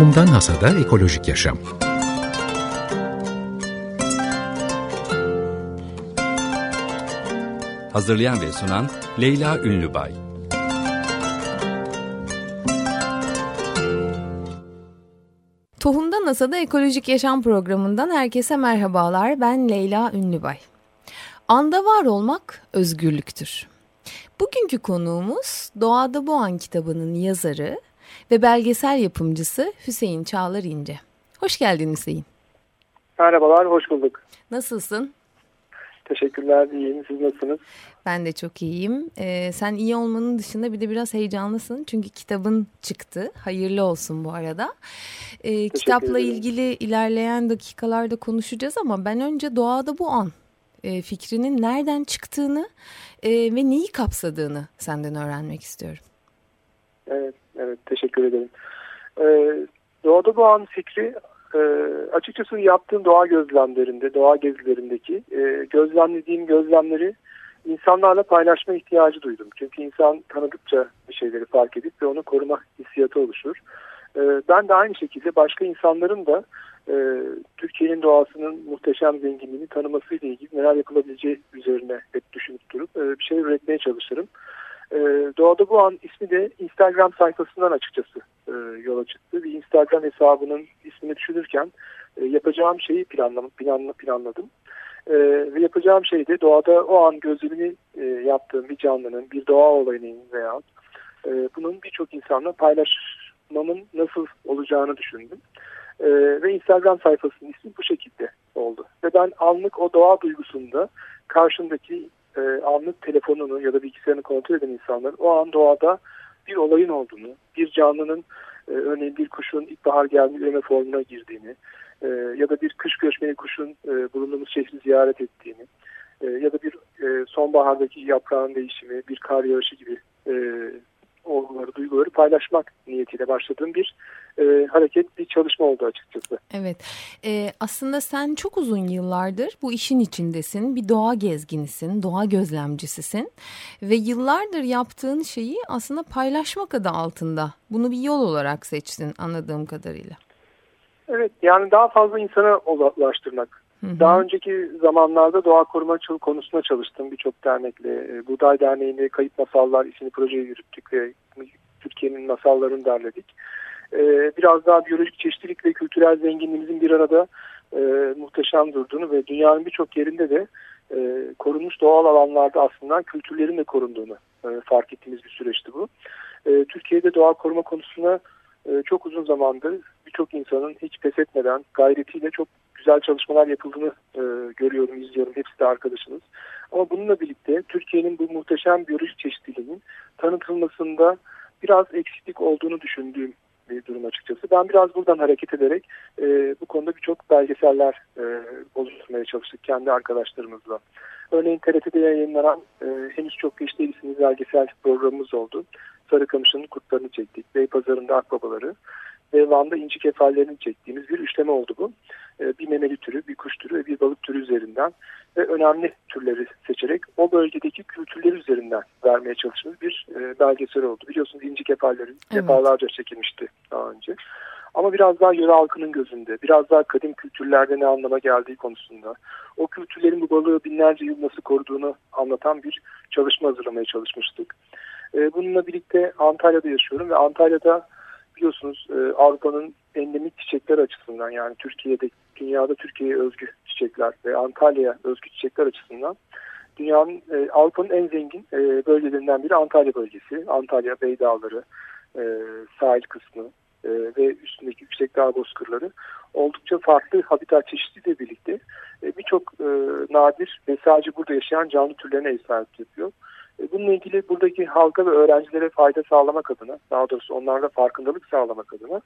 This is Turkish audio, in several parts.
Tohumdan Hasada Ekolojik Yaşam Hazırlayan ve sunan Leyla Ünlübay Tohumdan Hasada Ekolojik Yaşam programından herkese merhabalar. Ben Leyla Ünlübay. Anda var olmak özgürlüktür. Bugünkü konuğumuz Doğada Bu An kitabının yazarı ve belgesel yapımcısı Hüseyin Çağlar İnce. Hoş geldin Hüseyin. Merhabalar, hoş bulduk. Nasılsın? Teşekkürler, iyiyim. Siz nasılsınız? Ben de çok iyiyim. Ee, sen iyi olmanın dışında bir de biraz heyecanlısın. Çünkü kitabın çıktı. Hayırlı olsun bu arada. Ee, kitapla ilgili ilerleyen dakikalarda konuşacağız ama ben önce doğada bu an e, fikrinin nereden çıktığını e, ve neyi kapsadığını senden öğrenmek istiyorum. Evet, evet teşekkür ederim. Ee, doğada bu an fikri e, açıkçası yaptığım doğa gözlemlerinde, doğa gezilerindeki e, gözlemlediğim gözlemleri insanlarla paylaşma ihtiyacı duydum. Çünkü insan tanıdıkça bir şeyleri fark edip ve onu koruma hissiyatı oluşur. E, ben de aynı şekilde başka insanların da e, Türkiye'nin doğasının muhteşem zenginliğini tanımasıyla ilgili neler yapılabileceği üzerine hep düşünüp durup e, bir şeyler üretmeye çalışırım. E, Doğada Bu An ismi de Instagram sayfasından açıkçası e, yola çıktı. Bir Instagram hesabının ismini düşünürken e, yapacağım şeyi planlam planla, planladım. E, ve yapacağım şey de doğada o an gözlemini e, yaptığım bir canlının, bir doğa olayının veya e, bunun birçok insanla paylaşmamın nasıl olacağını düşündüm. E, ve Instagram sayfasının ismi bu şekilde oldu. Ve ben anlık o doğa duygusunda karşındaki e, anlık telefonunu ya da bilgisayarını kontrol eden insanların o an doğada bir olayın olduğunu, bir canlının e, örneğin bir kuşun ilkbahar gelme üreme formuna girdiğini e, ya da bir kış göçmeni kuşun e, bulunduğumuz şehri ziyaret ettiğini e, ya da bir e, sonbahardaki yaprağın değişimi, bir kar yağışı gibi e, olguları, duyguları paylaşmak niyetiyle başladığım bir e, hareket, bir çalışma oldu açıkçası. Evet, e, aslında sen çok uzun yıllardır bu işin içindesin, bir doğa gezginisin, doğa gözlemcisisin ve yıllardır yaptığın şeyi aslında paylaşmak adı altında. Bunu bir yol olarak seçtin anladığım kadarıyla. Evet, yani daha fazla insana ulaştırmak. Daha önceki zamanlarda doğa koruma konusunda çalıştım birçok dernekle. E, Buğday Derneği'nde Kayıp Masallar isimli projeyi yürüttük ve Türkiye'nin masallarını derledik. E, biraz daha biyolojik çeşitlilik ve kültürel zenginliğimizin bir arada e, muhteşem durduğunu ve dünyanın birçok yerinde de korunmuş doğal alanlarda aslında kültürlerin de korunduğunu fark ettiğimiz bir süreçti bu. Türkiye'de doğa koruma konusunda çok uzun zamandır birçok insanın hiç pes etmeden gayretiyle çok güzel çalışmalar yapıldığını e, görüyorum, izliyorum. Hepsi de arkadaşınız. Ama bununla birlikte Türkiye'nin bu muhteşem biyolojik çeşitliliğinin tanıtılmasında biraz eksiklik olduğunu düşündüğüm bir durum açıkçası. Ben biraz buradan hareket ederek e, bu konuda birçok belgeseller e, oluşturmaya çalıştık kendi arkadaşlarımızla. Örneğin TRT'de yayınlanan e, henüz çok geç değilsiniz belgesel programımız oldu. Sarıkamış'ın kurtlarını çektik. Beypazarı'nda akbabaları ve Van'da inci kefallerini çektiğimiz bir üçleme oldu bu. E, bir memeli türü, bir kuş türü ve bir balık türü üzerinden ve önemli türleri seçerek o bölgedeki kültürler üzerinden vermeye çalıştığımız bir e, belgesel oldu. Biliyorsunuz inci kefalleri evet. defalarca çekilmişti daha önce. Ama biraz daha yöre halkının gözünde, biraz daha kadim kültürlerde ne anlama geldiği konusunda, o kültürlerin bu balığı binlerce yıl nasıl koruduğunu anlatan bir çalışma hazırlamaya çalışmıştık. E, bununla birlikte Antalya'da yaşıyorum ve Antalya'da biliyorsunuz e, Avrupa'nın endemik çiçekler açısından yani Türkiye'de dünyada Türkiye'ye özgü çiçekler ve Antalya'ya özgü çiçekler açısından dünyanın e, Avrupa'nın en zengin e, bölgelerinden biri Antalya bölgesi. Antalya Beydağları, e, sahil kısmı e, ve üstündeki yüksek dağ bozkırları oldukça farklı habitat çeşitliliğiyle birlikte e, birçok e, nadir ve sadece burada yaşayan canlı türlerine ev sahipliği yapıyor. E, bununla ilgili buradaki halka ve öğrencilere fayda sağlamak adına, daha doğrusu onlarda farkındalık sağlamak adına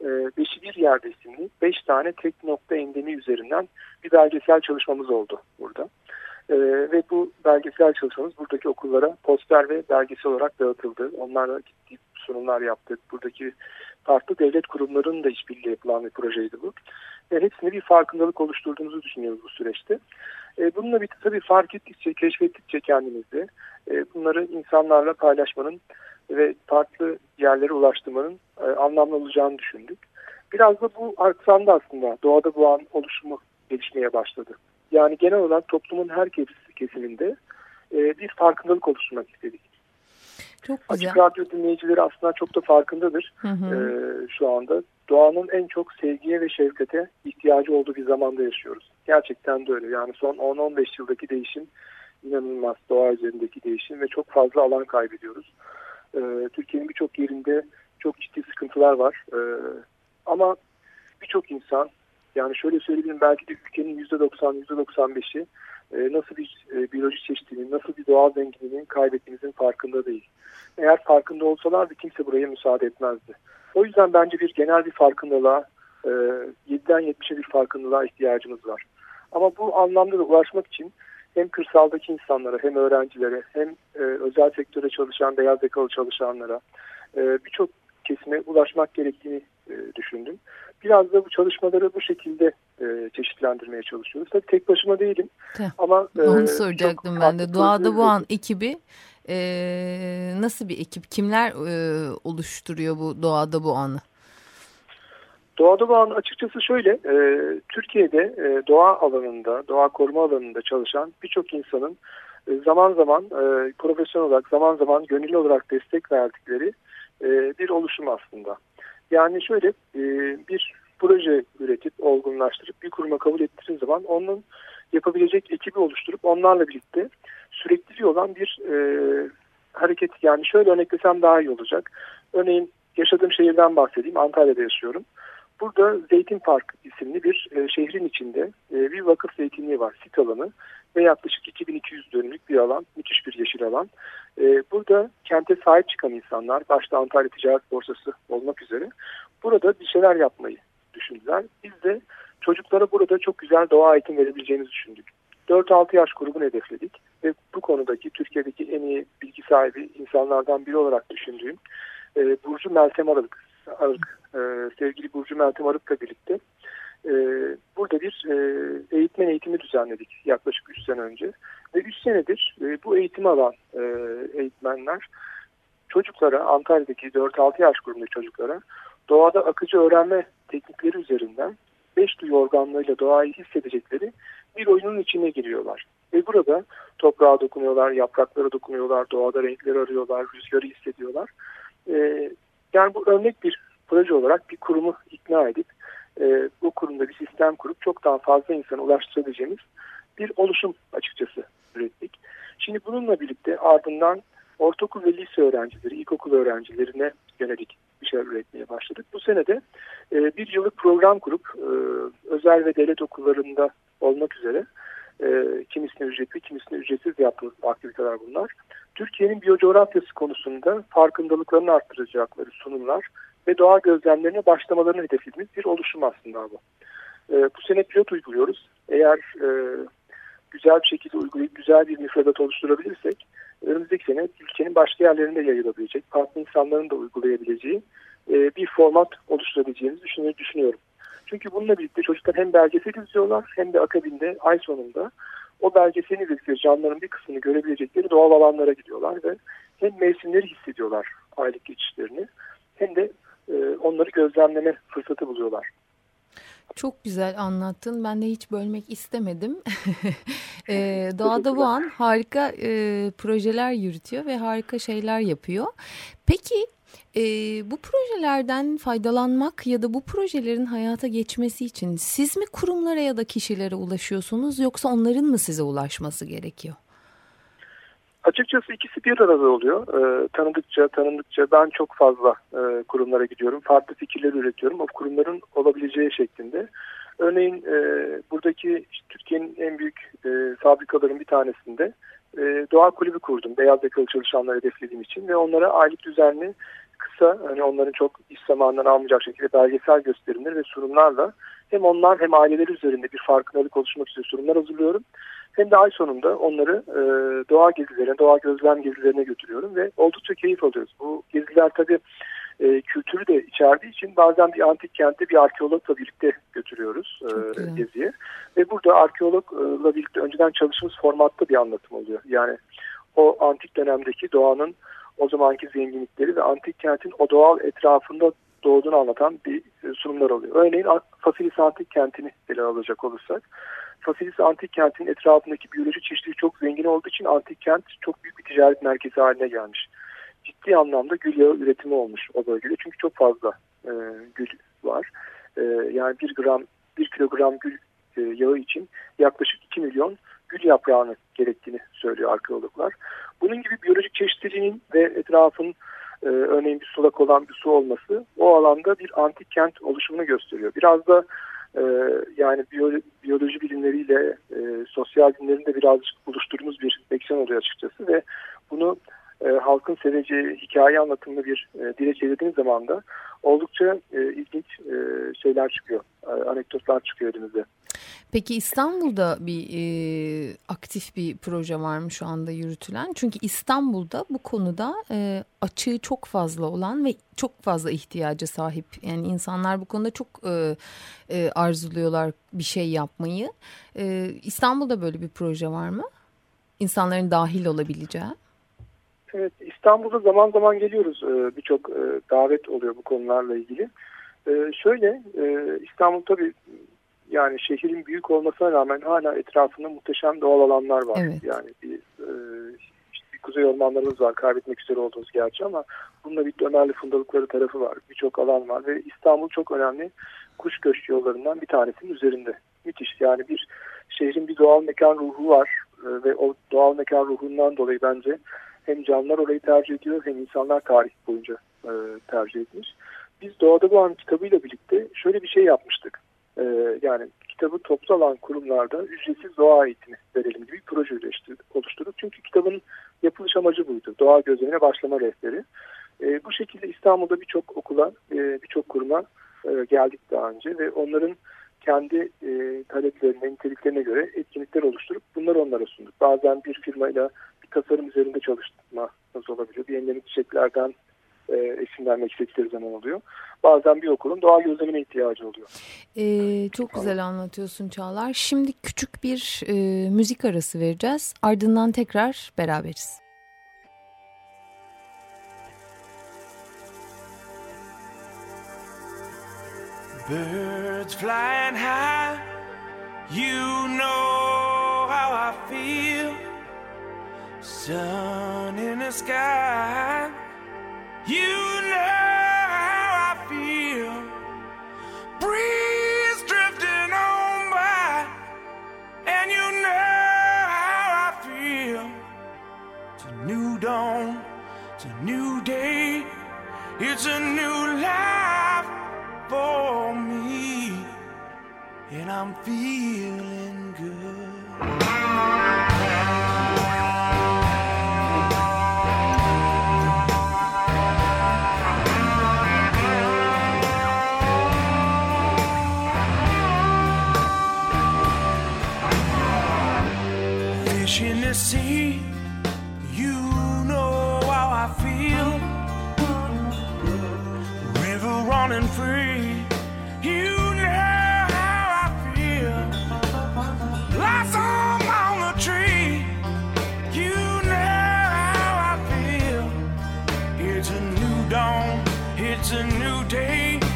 e, Beşi Bir Yerde isimli beş tane tek nokta endemi üzerinden bir belgesel çalışmamız oldu burada. E, ve bu belgesel çalışmamız buradaki okullara poster ve belgesel olarak dağıtıldı. Onlarla ciddi sunumlar yaptık. Buradaki farklı devlet kurumlarının da işbirliği yapılan bir projeydi bu. Ve hepsinde bir farkındalık oluşturduğumuzu düşünüyoruz bu süreçte. Bununla birlikte tabii fark ettikçe, keşfettikçe kendimizde e, bunları insanlarla paylaşmanın ve farklı yerlere ulaştırmanın e, anlamlı olacağını düşündük. Biraz da bu aksamda aslında doğada bu an oluşumu gelişmeye başladı. Yani genel olarak toplumun her kesiminde e, bir farkındalık oluşturmak istedik. Çok güzel. Açık radyo dinleyicileri aslında çok da farkındadır hı hı. E, şu anda. Doğanın en çok sevgiye ve şefkate ihtiyacı olduğu bir zamanda yaşıyoruz. Gerçekten de öyle. Yani son 10-15 yıldaki değişim inanılmaz doğa üzerindeki değişim ve çok fazla alan kaybediyoruz. E, Türkiye'nin birçok yerinde çok ciddi sıkıntılar var. E, ama birçok insan yani şöyle söyleyeyim belki de ülkenin %90, %95'i e, nasıl bir e, biyoloji çeşitliliğinin, nasıl bir doğal zenginliğinin kaybettiğimizin farkında değil. Eğer farkında olsalardı kimse buraya müsaade etmezdi. O yüzden bence bir genel bir farkındalığa, e, 7'den 70'e bir farkındalığa ihtiyacımız var. Ama bu anlamda da ulaşmak için hem kırsaldaki insanlara hem öğrencilere hem e, özel sektöre çalışan beyaz yakalı çalışanlara e, birçok kesime ulaşmak gerektiğini e, düşündüm. Biraz da bu çalışmaları bu şekilde e, çeşitlendirmeye çalışıyoruz. Tabii tek başıma değilim. Heh, ama e, Onu soracaktım ben de. Doğada bu an ekibi e, nasıl bir ekip? Kimler e, oluşturuyor bu doğada bu anı? Doğada an açıkçası şöyle, e, Türkiye'de e, doğa alanında, doğa koruma alanında çalışan birçok insanın e, zaman zaman e, profesyonel olarak, zaman zaman gönüllü olarak destek verdikleri e, bir oluşum aslında. Yani şöyle e, bir proje üretip olgunlaştırıp bir kuruma kabul ettiğiniz zaman onun yapabilecek ekibi oluşturup onlarla birlikte sürekli olan bir e, hareket yani şöyle örneklesem daha iyi olacak. Örneğin yaşadığım şehirden bahsedeyim Antalya'da yaşıyorum. Burada Zeytin Park isimli bir e, şehrin içinde e, bir vakıf zeytinliği var sit alanı ve yaklaşık 2200 dönümlük bir alan, müthiş bir yeşil alan. E, burada kente sahip çıkan insanlar, başta Antalya Ticaret Borsası olmak üzere burada bir şeyler yapmayı düşündüler. Biz de çocuklara burada çok güzel doğa eğitim verebileceğimizi düşündük. 4-6 yaş grubunu hedefledik ve bu konudaki Türkiye'deki en iyi bilgi sahibi insanlardan biri olarak düşündüğüm e, Burcu Meltem Aralık, Arık, e, sevgili Burcu Meltem Arık'la birlikte e, burada bir e, eğitmen eğitimi düzenledik yaklaşık 3 sene önce. Ve 3 senedir e, bu eğitimi alan e, eğitmenler çocuklara, Antalya'daki 4-6 yaş grubundaki çocuklara doğada akıcı öğrenme teknikleri üzerinden 5 duyu organlarıyla doğayı hissedecekleri bir oyunun içine giriyorlar. Ve burada toprağa dokunuyorlar, yapraklara dokunuyorlar, doğada renkleri arıyorlar, rüzgarı hissediyorlar. Ee, yani bu örnek bir proje olarak bir kurumu ikna edip e, bu kurumda bir sistem kurup çok daha fazla insana ulaştırabileceğimiz bir oluşum açıkçası ürettik. Şimdi bununla birlikte ardından ortaokul ve lise öğrencileri, ilkokul öğrencilerine yönelik bir şeyler üretmeye başladık. Bu senede e, bir yıllık program kurup e, özel ve devlet okullarında olmak üzere e, kimisine ücretli, kimisine ücretsiz yaptığımız aktiviteler bunlar. Türkiye'nin biyocoğrafyası konusunda farkındalıklarını arttıracakları sunumlar ve doğa gözlemlerine başlamalarını hedeflediğimiz bir oluşum aslında bu. E, bu sene pilot uyguluyoruz. Eğer e, güzel bir şekilde uygulayıp güzel bir müfredat oluşturabilirsek önümüzdeki sene ülkenin başka yerlerinde yayılabilecek, farklı insanların da uygulayabileceği e, bir format oluşturabileceğimizi düşünüyorum. Çünkü bununla birlikte çocuklar hem belgesel izliyorlar hem de akabinde ay sonunda o belgeselin izledikleri canlıların bir kısmını görebilecekleri doğal alanlara gidiyorlar ve hem mevsimleri hissediyorlar aylık geçişlerini hem de e, onları gözlemleme fırsatı buluyorlar. Çok güzel anlattın. Ben de hiç bölmek istemedim. e, Doğada bu an harika e, projeler yürütüyor ve harika şeyler yapıyor. Peki e, bu projelerden faydalanmak ya da bu projelerin hayata geçmesi için siz mi kurumlara ya da kişilere ulaşıyorsunuz yoksa onların mı size ulaşması gerekiyor? Açıkçası ikisi bir arada oluyor. E, tanıdıkça tanındıkça ben çok fazla e, kurumlara gidiyorum. Farklı fikirler üretiyorum. O kurumların olabileceği şeklinde. Örneğin e, buradaki işte, Türkiye'nin en büyük e, fabrikaların bir tanesinde e, doğa kulübü kurdum. Beyaz yakalı çalışanları hedeflediğim için ve onlara aylık düzenli kısa hani onların çok iş zamanından almayacak şekilde belgesel gösterimler ve sunumlarla hem onlar hem aileleri üzerinde bir farkındalık oluşmak için sunumlar hazırlıyorum. Hem de ay sonunda onları e, doğa gezilerine, doğa gözlem gezilerine götürüyorum ve oldukça keyif alıyoruz. Bu geziler tabii e, kültürü de içerdiği için bazen bir antik kente bir arkeologla birlikte götürüyoruz e, geziye. Ve burada arkeologla birlikte önceden çalıştığımız formatta bir anlatım oluyor. Yani o antik dönemdeki doğanın o zamanki zenginlikleri ve antik kentin o doğal etrafında doğduğunu anlatan bir sunumlar oluyor. Örneğin Fasilis Antik Kenti'ni ele alacak olursak. Fasilis Antik Kenti'nin etrafındaki biyoloji çeşitliliği çok zengin olduğu için antik kent çok büyük bir ticaret merkezi haline gelmiş. Ciddi anlamda gül yağı üretimi olmuş o bölgede. Çünkü çok fazla e, gül var. E, yani bir gram, bir kilogram gül e, yağı için yaklaşık 2 milyon gül yaprağını gerektiğini söylüyor arkeologlar. Bunun gibi biyolojik çeşitliliğin ve etrafın e, örneğin bir sulak olan bir su olması o alanda bir antik kent oluşumunu gösteriyor. Biraz da e, yani biyoloji, biyoloji bilimleriyle e, sosyal bilimlerin de birazcık buluşturduğumuz bir seksiyon oluyor açıkçası ve bunu e, halkın seveceği hikaye anlatımlı bir e, dile çevirdiğiniz zaman da oldukça e, ilginç e, şeyler çıkıyor, e, anekdotlar çıkıyor elimizde. Peki İstanbul'da bir e, aktif bir proje var mı şu anda yürütülen? Çünkü İstanbul'da bu konuda e, açığı çok fazla olan ve çok fazla ihtiyacı sahip. Yani insanlar bu konuda çok e, e, arzuluyorlar bir şey yapmayı. E, İstanbul'da böyle bir proje var mı? İnsanların dahil olabileceği. Evet İstanbul'da zaman zaman geliyoruz. E, Birçok e, davet oluyor bu konularla ilgili. E, şöyle e, İstanbul tabii yani şehrin büyük olmasına rağmen hala etrafında muhteşem doğal alanlar var. Evet. Yani bir, e, işte bir kuzey ormanlarımız var kaybetmek üzere olduğumuz gerçi ama bununla bir Ömerli fundalıkları tarafı var. Birçok alan var ve İstanbul çok önemli kuş göç yollarından bir tanesinin üzerinde. Müthiş yani bir şehrin bir doğal mekan ruhu var e, ve o doğal mekan ruhundan dolayı bence hem canlılar orayı tercih ediyor hem insanlar tarih boyunca e, tercih etmiş. Biz Doğada Bu An kitabıyla birlikte şöyle bir şey yapmıştık. E, yani kitabı toplu alan kurumlarda ücretsiz doğa eğitimi verelim gibi bir proje oluşturduk. Çünkü kitabın yapılış amacı buydu. Doğa gözlemine başlama rehberi. E, bu şekilde İstanbul'da birçok okula, e, birçok kuruma e, geldik daha önce ve onların kendi e, taleplerine, niteliklerine göre etkinlikler oluşturup bunları onlara sunduk. Bazen bir firmayla bir tasarım üzerinde çalışmamız olabiliyor. Bir endemik çiçeklerden e, esinlenmek istedikleri zaman oluyor. Bazen bir okulun doğa gözlemine ihtiyacı oluyor. Ee, çok güzel anlatıyorsun Çağlar. Şimdi küçük bir e, müzik arası vereceğiz. Ardından tekrar beraberiz. Birds flying high, you know how I feel. Sun in the sky, you know how I feel. Breeze drifting on by, and you know how I feel. It's a new dawn, it's a new day, it's a new life for me, and I'm feeling good. Dawn. It's a new day.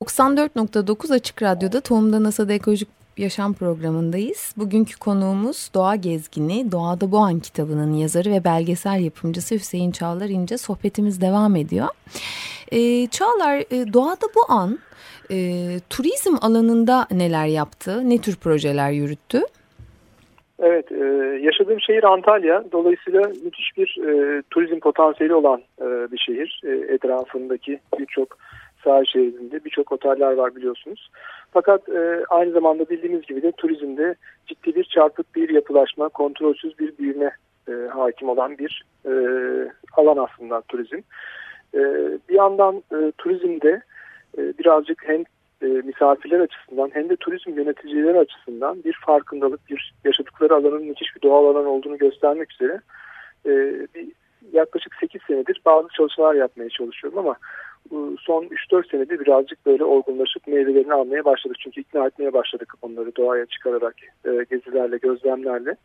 ...94.9 Açık Radyo'da Tohumda NASA'da Ekolojik Yaşam programındayız. Bugünkü konuğumuz Doğa Gezgini, Doğada Bu An kitabının yazarı ve belgesel yapımcısı Hüseyin Çağlar İnce. Sohbetimiz devam ediyor. Ee, Çağlar, e, Doğada Bu An e, turizm alanında neler yaptı, ne tür projeler yürüttü? Evet, e, yaşadığım şehir Antalya. Dolayısıyla müthiş bir e, turizm potansiyeli olan e, bir şehir. E, etrafındaki birçok sahil şehrinde birçok oteller var biliyorsunuz. Fakat e, aynı zamanda bildiğimiz gibi de turizmde ciddi bir çarpık bir yapılaşma, kontrolsüz bir büyüme e, hakim olan bir e, alan aslında turizm. E, bir yandan e, turizmde e, birazcık hem e, misafirler açısından hem de turizm yöneticileri açısından bir farkındalık, bir yaşadıkları alanın müthiş bir doğal alan olduğunu göstermek üzere e, bir yaklaşık 8 senedir bazı çalışmalar yapmaya çalışıyorum ama son 3-4 senedir birazcık böyle olgunlaşıp meyvelerini almaya başladık. Çünkü ikna etmeye başladık onları doğaya çıkararak e, gezilerle, gözlemlerle.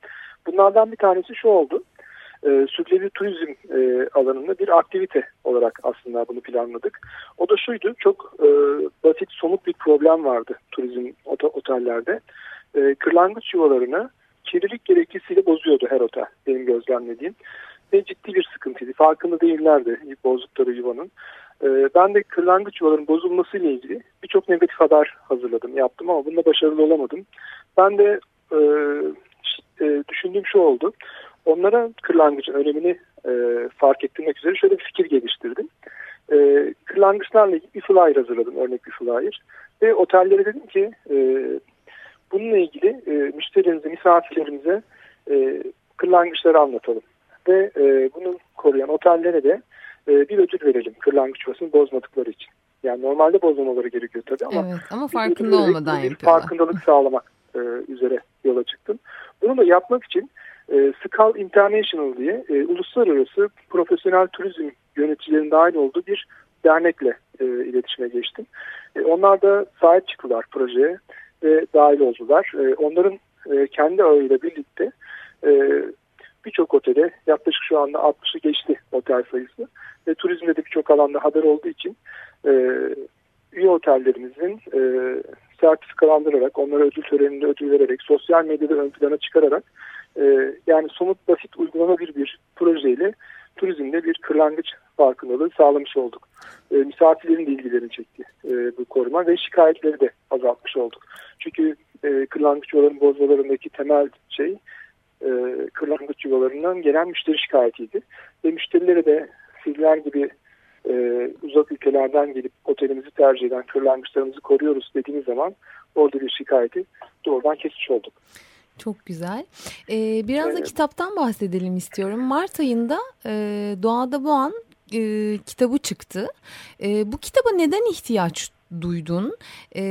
Bunlardan bir tanesi şu oldu. E, turizm e, alanında bir aktivite olarak aslında bunu planladık. O da şuydu, çok e, basit, somut bir problem vardı turizm ot- otellerde. E, kırlangıç yuvalarını kirlilik gerekçesiyle bozuyordu her otel, benim gözlemlediğim. Ve ciddi bir sıkıntıydı. Farkında değillerdi bozdukları yuvanın. E, ben de kırlangıç yuvaların bozulmasıyla ilgili birçok negatif haber hazırladım, yaptım ama bunda başarılı olamadım. Ben de e, e, düşündüğüm şu oldu. Onlara kırlangıcın önemini e, fark ettirmek üzere şöyle bir fikir geliştirdim. E, kırlangıçlarla ilgili bir flyer hazırladım, örnek bir flyer. Ve otellere dedim ki e, bununla ilgili e, müşterilerimize, misafirlerimize e, kırlangıçları anlatalım. Ve e, bunu koruyan otellere de e, bir ödül verelim kırlangıç yuvasını bozmadıkları için. Yani normalde bozmamaları gerekiyor tabii ama, evet, ama farkında olmadan bir yapıyorlar. farkındalık sağlamak e, üzere yola çıktım. Bunu da yapmak için e, Skal International diye e, uluslararası profesyonel turizm yöneticilerinin dahil olduğu bir dernekle e, iletişime geçtim. E, onlar da sahip çıktılar projeye ve dahil oldular. E, onların e, kendi ağıyla birlikte e, birçok otele yaklaşık şu anda 60'ı geçti otel sayısı ve turizmde de birçok alanda haber olduğu için e, üye otellerimizin e, sertifikalandırarak, onlara ödül töreninde ödül vererek, sosyal medyada ön plana çıkararak e, yani somut basit uygulanabilir bir projeyle turizmde bir kırlangıç farkındalığı sağlamış olduk. E, misafirlerin de ilgilerini çekti e, bu koruma ve şikayetleri de azaltmış olduk. Çünkü e, kırlangıç yuvaların bozmalarındaki temel şey e, kırlangıç yuvalarından gelen müşteri şikayetiydi. Ve müşterilere de sizler gibi e, uzak ülkelerden gelip otelimizi tercih eden kırlangıçlarımızı koruyoruz dediğimiz zaman orada bir şikayeti doğrudan kesmiş olduk. Çok güzel. Ee, biraz da Evet. kitaptan bahsedelim istiyorum. Mart ayında e, Doğada Bu An e, kitabı çıktı. E, bu kitaba neden ihtiyaç duydun E,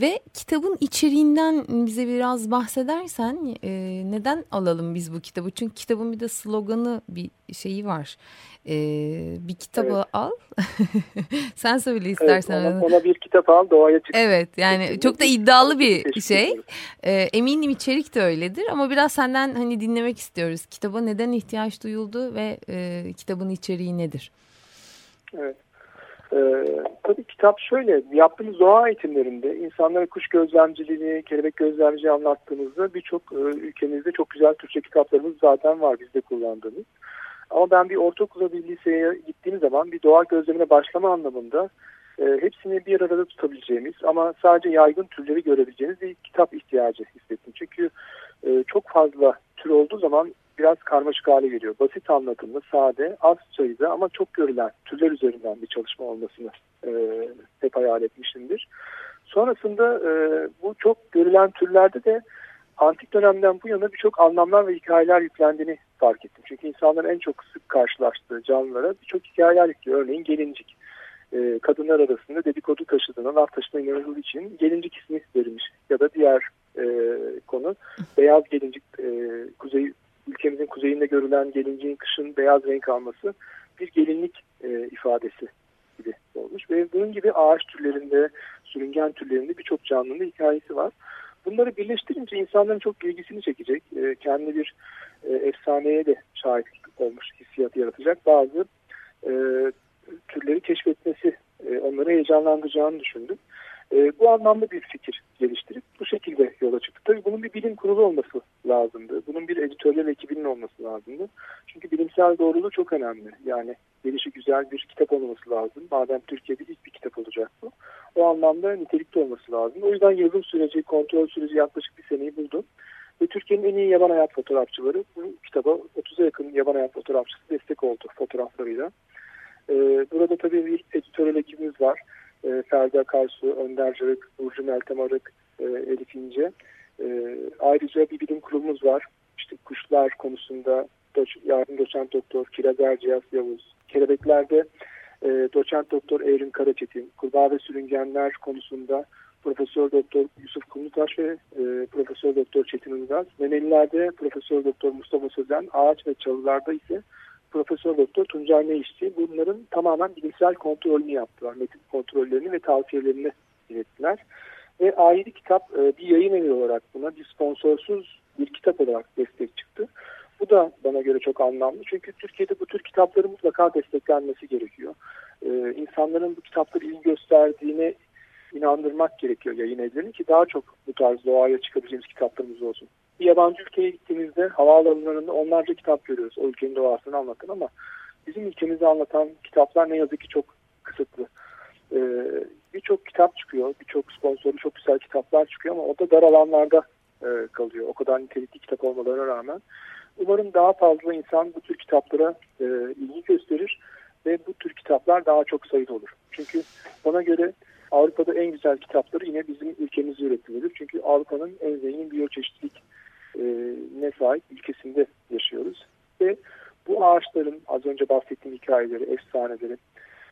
ve kitabın içeriğinden bize biraz bahsedersen e, neden alalım biz bu kitabı? Çünkü kitabın bir de sloganı bir şeyi var. E, bir kitabı Evet. al. Sen söyle Evet, istersen. ona, ona bir kitap al doğaya çık. Evet yani Kesinlikle. çok da iddialı bir Teşekkür şey. Ee, eminim içerik de öyledir ama biraz senden hani dinlemek istiyoruz. Kitaba neden ihtiyaç duyuldu ve e, kitabın içeriği nedir? Evet. Ee, tabii kitap şöyle, yaptığımız doğa eğitimlerinde insanlara kuş gözlemciliğini, kelebek gözlemciliği anlattığımızda birçok e, ülkemizde çok güzel Türkçe kitaplarımız zaten var bizde kullandığımız. Ama ben bir ortaokula bir liseye gittiğim zaman bir doğa gözlemine başlama anlamında e, hepsini bir arada tutabileceğimiz ama sadece yaygın türleri görebileceğimiz bir kitap ihtiyacı hissettim. Çünkü e, çok fazla tür olduğu zaman biraz karmaşık hale geliyor. Basit anlatımlı, sade, az sayıda ama çok görülen türler üzerinden bir çalışma olmasını e, hep hayal etmişimdir. Sonrasında e, bu çok görülen türlerde de antik dönemden bu yana birçok anlamlar ve hikayeler yüklendiğini fark ettim. Çünkü insanların en çok sık karşılaştığı canlılara birçok hikayeler yüklüyor. Örneğin gelincik. E, kadınlar arasında dedikodu taşıdığına, laf taşıdığına inanıldığı için gelincik ismi verilmiş. Ya da diğer e, konu beyaz gelincik e, kuzey ülkemizin kuzeyinde görülen gelinciğin kışın beyaz renk alması bir gelinlik e, ifadesi gibi olmuş. Ve bunun gibi ağaç türlerinde, sürüngen türlerinde birçok canlının hikayesi var. Bunları birleştirince insanların çok ilgisini çekecek, e, kendi bir e, efsaneye de şahitlik olmuş hissiyatı yaratacak bazı e, türleri keşfetmesi e, onları heyecanlandıracağını düşündüm. E, bu anlamda bir fikir geliştirip bu şekilde yola çıktık. Tabii bunun bir bilim kurulu olması lazımdı. Bunun bir editörler ekibinin olması lazımdı. Çünkü bilimsel doğruluğu çok önemli. Yani gelişi güzel bir kitap olması lazım. Madem Türkiye'de ilk bir kitap olacak bu. O anlamda nitelikli olması lazım. O yüzden yazım süreci, kontrol süreci yaklaşık bir seneyi buldu. Ve Türkiye'nin en iyi yaban hayat fotoğrafçıları bu kitaba 30'a yakın yaban hayat fotoğrafçısı destek oldu fotoğraflarıyla. Ee, burada tabii bir editörel ekibimiz var e, Ferdi Akarsu, Önder Cırık, Burcu Meltem Arık, e, Elif İnce. E, ayrıca bir bilim kurulumuz var. İşte kuşlar konusunda doç, yardım doçent doktor Kiraz Erciyaz Yavuz. Kelebeklerde e, doçent doktor Evrim Karaçetin. Kurbağa ve sürüngenler konusunda Profesör Doktor Yusuf Kumlutaş ve e, Profesör Doktor Çetin Ilgaz. Memelilerde Profesör Doktor Mustafa Sözen. Ağaç ve çalılarda ise Profesör Doktor Tuncay Neişçi bunların tamamen bilimsel kontrolünü yaptılar. Metin kontrollerini ve tavsiyelerini ilettiler. Ve ayrı kitap e, bir yayın evi olarak buna bir sponsorsuz bir kitap olarak destek çıktı. Bu da bana göre çok anlamlı. Çünkü Türkiye'de bu tür kitapların mutlaka desteklenmesi gerekiyor. Ee, insanların bu kitapları ilgi gösterdiğine inandırmak gerekiyor yayın evlerini ki daha çok bu tarz doğaya çıkabileceğimiz kitaplarımız olsun bir yabancı ülkeye gittiğimizde havaalanlarında onlarca kitap görüyoruz. O ülkenin doğasını anlatan ama bizim ülkemizi anlatan kitaplar ne yazık ki çok kısıtlı. Ee, birçok kitap çıkıyor, birçok sponsoru çok güzel kitaplar çıkıyor ama o da dar alanlarda e, kalıyor. O kadar nitelikli kitap olmalarına rağmen. Umarım daha fazla insan bu tür kitaplara e, ilgi gösterir ve bu tür kitaplar daha çok sayıda olur. Çünkü bana göre Avrupa'da en güzel kitapları yine bizim ülkemizde üretilidir. Çünkü Avrupa'nın en zengin biyoçeşitlilik ne sahip ülkesinde yaşıyoruz. Ve bu ağaçların az önce bahsettiğim hikayeleri, efsaneleri,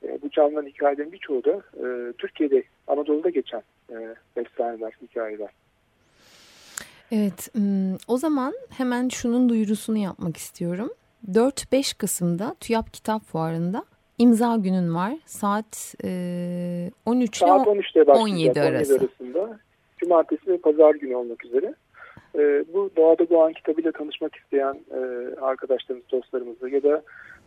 e, bu canlıların hikayelerin birçoğu da e, Türkiye'de, Anadolu'da geçen e, efsaneler, hikayeler. Evet, o zaman hemen şunun duyurusunu yapmak istiyorum. 4-5 Kasım'da TÜYAP Kitap Fuarı'nda imza günün var. Saat e, 13 ile 17 arası. 17 arasında. Cumartesi ve pazar günü olmak üzere. E, bu Doğada Doğan kitabıyla tanışmak isteyen e, arkadaşlarımız, dostlarımızı ya da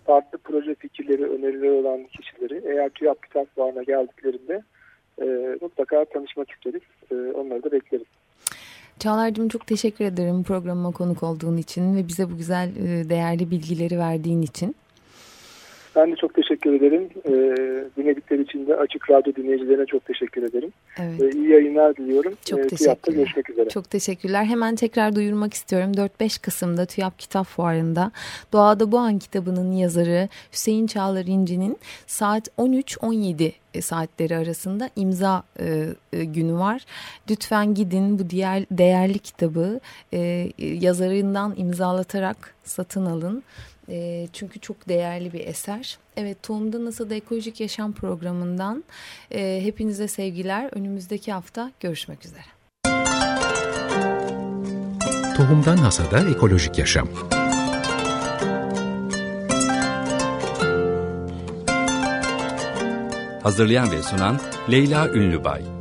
farklı proje fikirleri, önerileri olan kişileri eğer TÜYAP Kitap Fuarı'na geldiklerinde e, mutlaka tanışmak isteriz. E, onları da bekleriz. Çağlar'cığım çok teşekkür ederim programıma konuk olduğun için ve bize bu güzel e, değerli bilgileri verdiğin için. Ben de çok teşekkür ederim. Ee, dinledikleri için de Açık Radyo dinleyicilerine çok teşekkür ederim. Evet. Ee, iyi yayınlar diliyorum. Çok ee, teşekkürler. görüşmek üzere. Çok teşekkürler. Hemen tekrar duyurmak istiyorum. 4-5 Kasım'da TÜYAP Kitap Fuarı'nda Doğada Bu An kitabının yazarı Hüseyin Çağlar İnci'nin saat 13-17 saatleri arasında imza e, e, günü var. Lütfen gidin bu diğer değerli kitabı e, yazarından imzalatarak satın alın. E, çünkü çok değerli bir eser. Evet Tohumda NASA'da Ekolojik Yaşam programından e, hepinize sevgiler. Önümüzdeki hafta görüşmek üzere. Tohumdan Hasada Ekolojik Yaşam Hazırlayan ve sunan Leyla Ünlübay